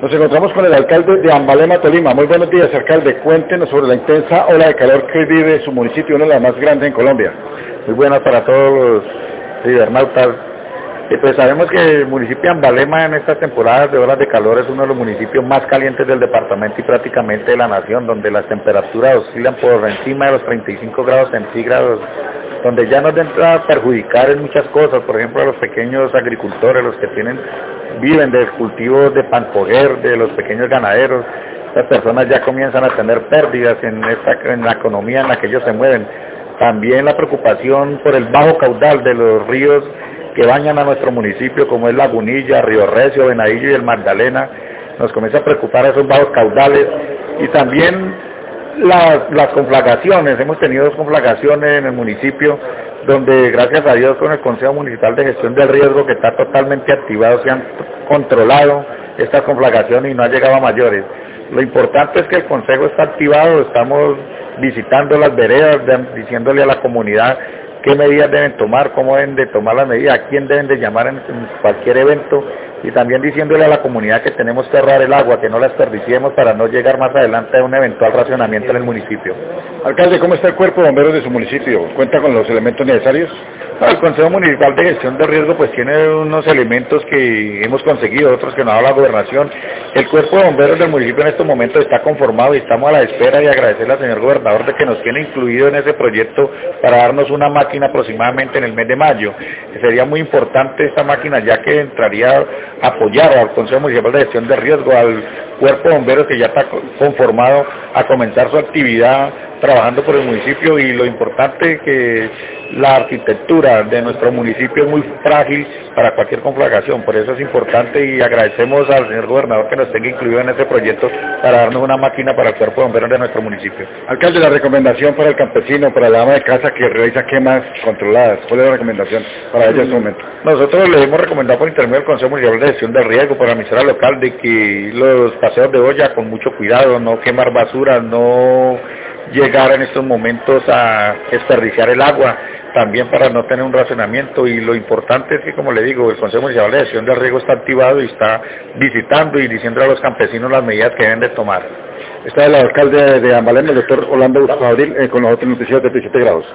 Nos encontramos con el alcalde de Ambalema, Tolima. Muy buenos días, alcalde. Cuéntenos sobre la intensa ola de calor que vive su municipio, una de las más grandes en Colombia. Muy buenas para todos los cibernautas. Y pues sabemos que el municipio de Ambalema en estas temporadas de olas de calor es uno de los municipios más calientes del departamento y prácticamente de la nación, donde las temperaturas oscilan por encima de los 35 grados centígrados donde ya nos entra a perjudicar en muchas cosas, por ejemplo a los pequeños agricultores, los que tienen viven del cultivo de pancoger, de los pequeños ganaderos, estas personas ya comienzan a tener pérdidas en, esta, en la economía en la que ellos se mueven. También la preocupación por el bajo caudal de los ríos que bañan a nuestro municipio, como es Lagunilla, Río Recio, Venadillo y el Magdalena, nos comienza a preocupar esos bajos caudales y también las, las conflagraciones, hemos tenido dos conflagraciones en el municipio donde gracias a Dios con el Consejo Municipal de Gestión del Riesgo que está totalmente activado se han controlado estas conflagraciones y no ha llegado a mayores. Lo importante es que el Consejo está activado, estamos visitando las veredas, diciéndole a la comunidad qué medidas deben tomar, cómo deben de tomar las medidas, a quién deben de llamar en cualquier evento y también diciéndole a la comunidad que tenemos que ahorrar el agua, que no la desperdiciemos para no llegar más adelante a un eventual racionamiento en el municipio. Alcalde, ¿cómo está el cuerpo de bomberos de su municipio? ¿Cuenta con los elementos necesarios? El Consejo Municipal de Gestión de Riesgo pues tiene unos elementos que hemos conseguido, otros que no ha dado la gobernación. El cuerpo de bomberos del municipio en estos momentos está conformado y estamos a la espera y agradecerle al señor gobernador de que nos tiene incluido en ese proyecto para darnos una máquina aproximadamente en el mes de mayo. Sería muy importante esta máquina ya que entraría a apoyar al Consejo Municipal de Gestión de Riesgo, al cuerpo de bomberos que ya está conformado a comenzar su actividad trabajando por el municipio y lo importante es que la arquitectura de nuestro municipio es muy frágil para cualquier conflagración, por eso es importante y agradecemos al señor gobernador que nos tenga incluido en este proyecto para darnos una máquina para el cuerpo de bomberos de nuestro municipio. Alcalde, la recomendación para el campesino, para la ama de casa que realiza quemas controladas, ¿cuál es la recomendación para ellos en este momento? Nosotros les hemos recomendado por intermedio del Consejo Municipal de Gestión de Riesgo, por la emisora local, de que los paseos de olla con mucho cuidado, no quemar basura, no llegar en estos momentos a desperdiciar el agua, también para no tener un racionamiento y lo importante es que como le digo, el Consejo Municipal de Gestión del Riego está activado y está visitando y diciendo a los campesinos las medidas que deben de tomar. Está el alcalde de Ambalén, el doctor Orlando Fabril, eh, con los otros noticiarios de 17 grados.